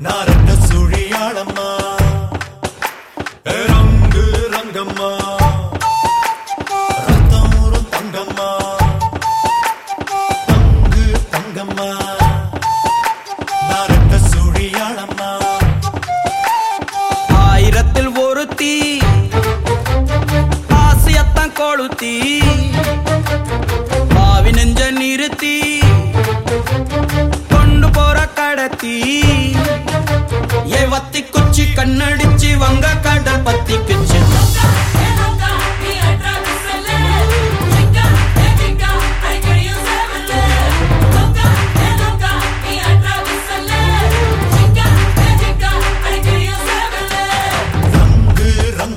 நாரத சுழியாளம்மா. ரங்கு ரங்கம்மா. ரத்தம் ஒரு தங்கம்மா. தங்கு தங்கம்மா. நாரத சுழியாளம்மா. ஆயிரத்தில் ஒரு தீ ஆசியத்தான் கொளுத்தீ.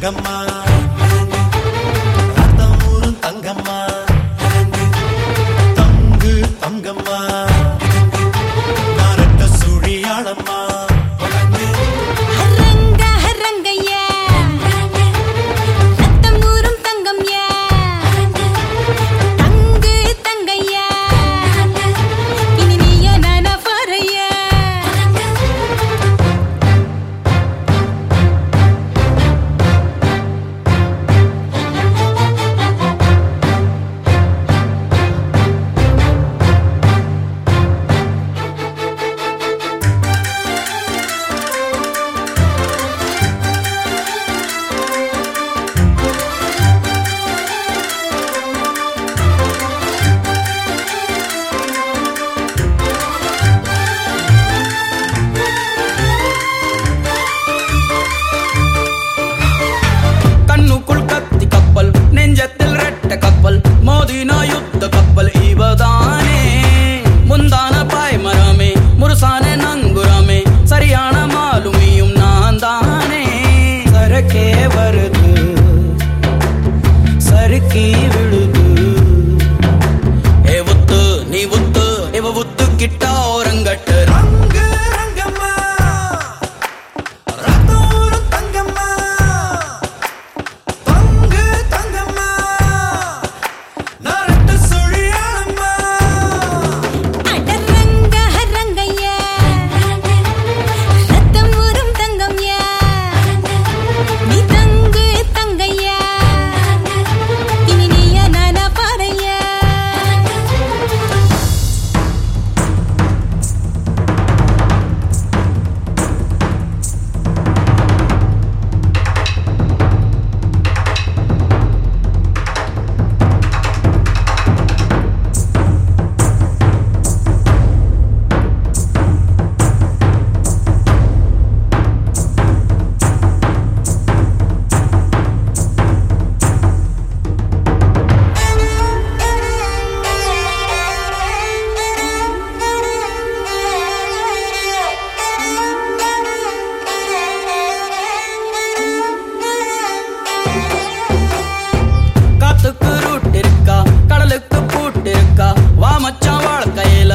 தங்கம்மா. ரத்தம் ஊரும் தங்கம்மா. தங்கு தங்கம்மா. సాగిన యుద్ధ வா மச்சான் வாழ்க்கையில